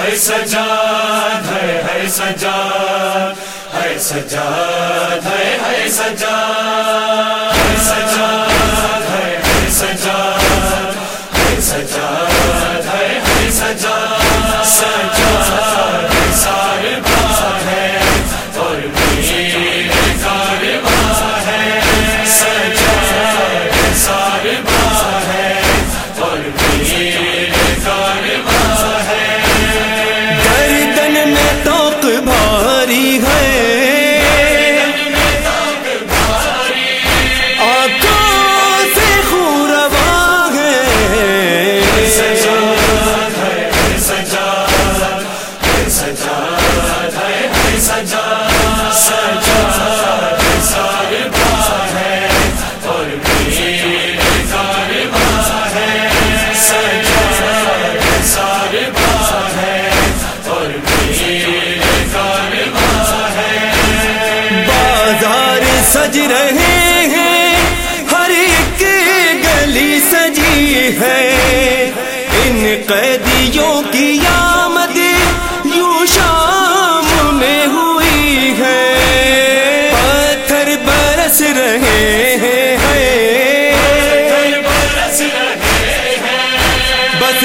ہے سجاد ہے ہے سجاد ہے سجاد ہے ہے سجاد۔ قیدیوں کی آمد یوں شام میں ہوئی ہے۔ پتھر برس رہے ہیں۔ بس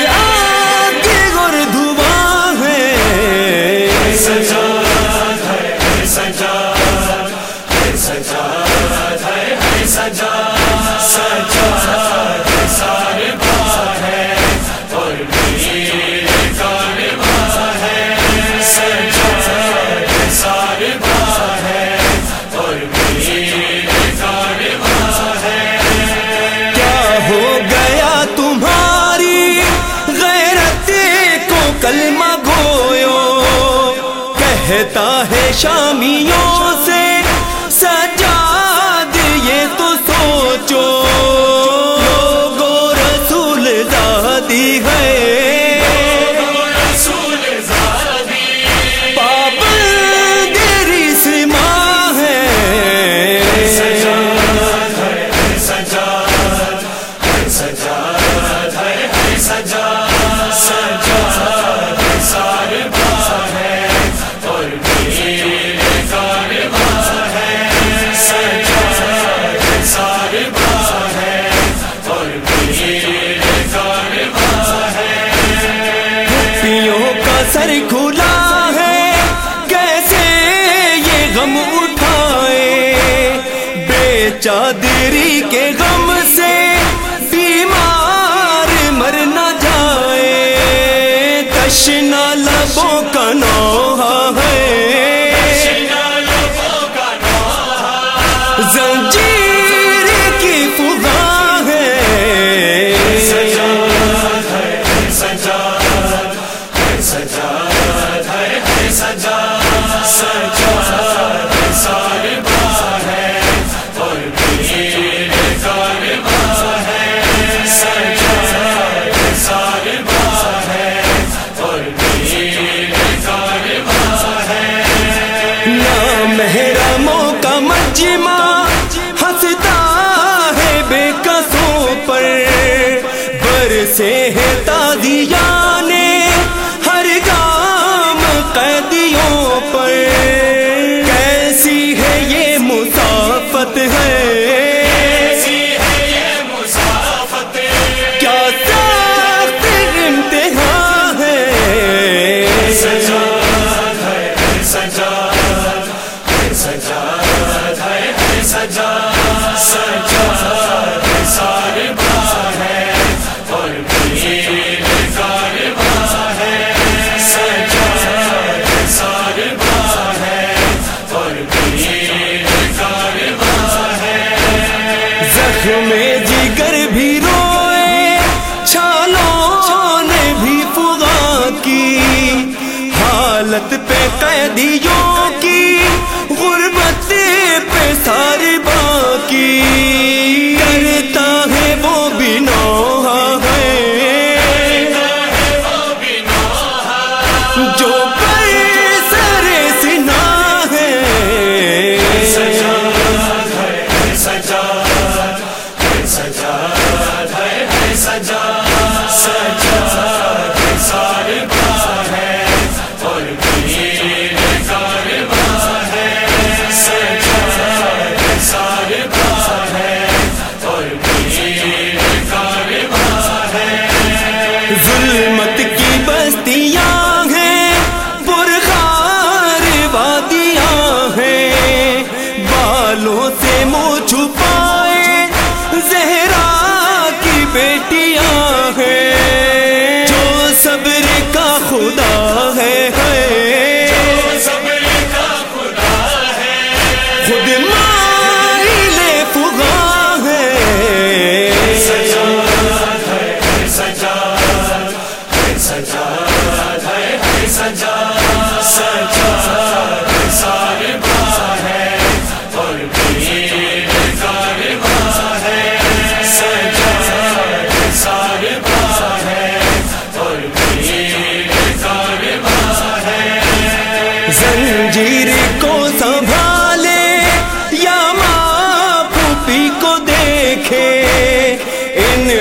کہتا ہے شامیوں سے چادری کے غم سے بیمار مر نہ جائے تشنا لبوں کا نو سے ہے تا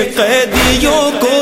قیدیوں کو